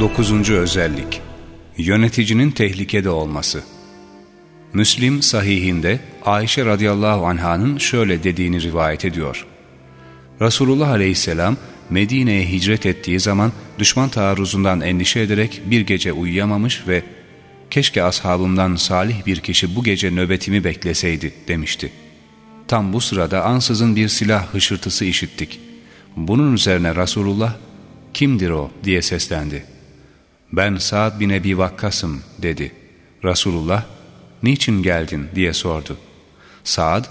Dokuzuncu özellik Yöneticinin tehlikede olması Müslim sahihinde Ayşe radıyallahu anhanın şöyle dediğini rivayet ediyor. Resulullah aleyhisselam Medine'ye hicret ettiği zaman düşman taarruzundan endişe ederek bir gece uyuyamamış ve keşke ashabımdan salih bir kişi bu gece nöbetimi bekleseydi demişti. Tam bu sırada ansızın bir silah hışırtısı işittik. Bunun üzerine Resulullah kimdir o diye seslendi. Ben Sa'd bin Ebi Vakkas'ım dedi. Resulullah niçin geldin diye sordu. Sa'd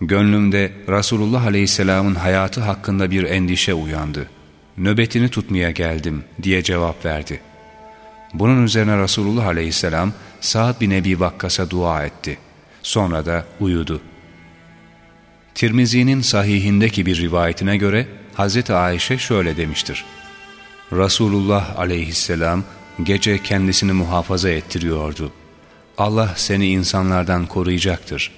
gönlümde Resulullah aleyhisselamın hayatı hakkında bir endişe uyandı. Nöbetini tutmaya geldim diye cevap verdi. Bunun üzerine Resulullah aleyhisselam Sa'd bin Ebi Vakkas'a dua etti. Sonra da uyudu. Tirmizi'nin sahihindeki bir rivayetine göre Hz. Ayşe şöyle demiştir. Resulullah aleyhisselam gece kendisini muhafaza ettiriyordu. Allah seni insanlardan koruyacaktır.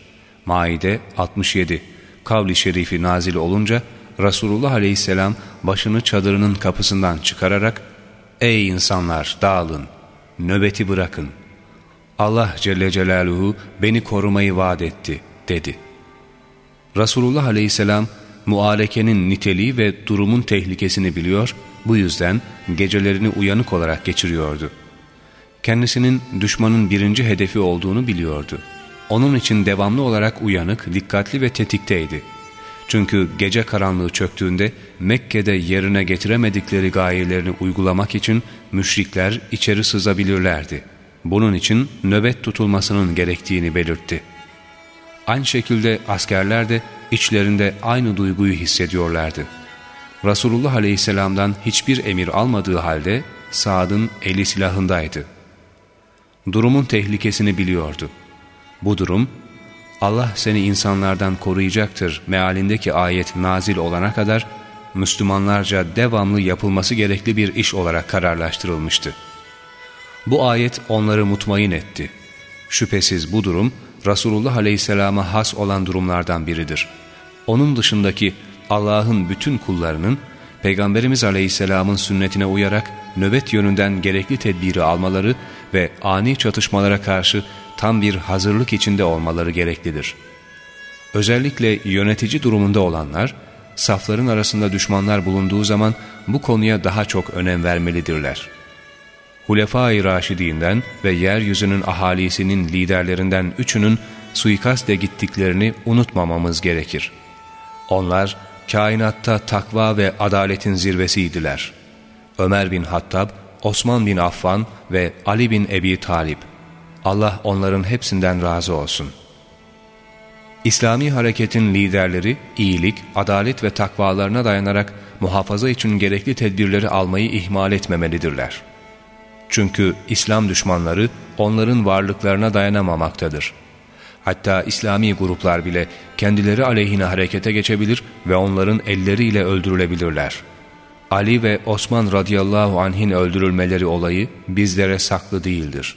Maide 67 Kavli şerifi nazil olunca Resulullah aleyhisselam başını çadırının kapısından çıkararak Ey insanlar dağılın, nöbeti bırakın. Allah Celle Celaluhu beni korumayı vaat etti dedi. Resulullah aleyhisselam muarekenin niteliği ve durumun tehlikesini biliyor, bu yüzden gecelerini uyanık olarak geçiriyordu. Kendisinin düşmanın birinci hedefi olduğunu biliyordu. Onun için devamlı olarak uyanık, dikkatli ve tetikteydi. Çünkü gece karanlığı çöktüğünde Mekke'de yerine getiremedikleri gayelerini uygulamak için müşrikler içeri sızabilirlerdi. Bunun için nöbet tutulmasının gerektiğini belirtti. Aynı şekilde askerler de içlerinde aynı duyguyu hissediyorlardı. Resulullah Aleyhisselam'dan hiçbir emir almadığı halde Sa'd'ın eli silahındaydı. Durumun tehlikesini biliyordu. Bu durum, Allah seni insanlardan koruyacaktır mealindeki ayet nazil olana kadar Müslümanlarca devamlı yapılması gerekli bir iş olarak kararlaştırılmıştı. Bu ayet onları mutmain etti. Şüphesiz bu durum Resulullah Aleyhisselam'a has olan durumlardan biridir. Onun dışındaki Allah'ın bütün kullarının Peygamberimiz Aleyhisselam'ın sünnetine uyarak nöbet yönünden gerekli tedbiri almaları ve ani çatışmalara karşı tam bir hazırlık içinde olmaları gereklidir. Özellikle yönetici durumunda olanlar, safların arasında düşmanlar bulunduğu zaman bu konuya daha çok önem vermelidirler. Hulefai Raşidinden ve yeryüzünün ahalisinin liderlerinden üçünün suikaste gittiklerini unutmamamız gerekir. Onlar, kainatta takva ve adaletin zirvesiydiler. Ömer bin Hattab, Osman bin Affan ve Ali bin Ebi Talip. Allah onların hepsinden razı olsun. İslami hareketin liderleri iyilik, adalet ve takvalarına dayanarak muhafaza için gerekli tedbirleri almayı ihmal etmemelidirler. Çünkü İslam düşmanları onların varlıklarına dayanamamaktadır. Hatta İslami gruplar bile kendileri aleyhine harekete geçebilir ve onların elleriyle öldürülebilirler. Ali ve Osman radıyallahu anh'in öldürülmeleri olayı bizlere saklı değildir.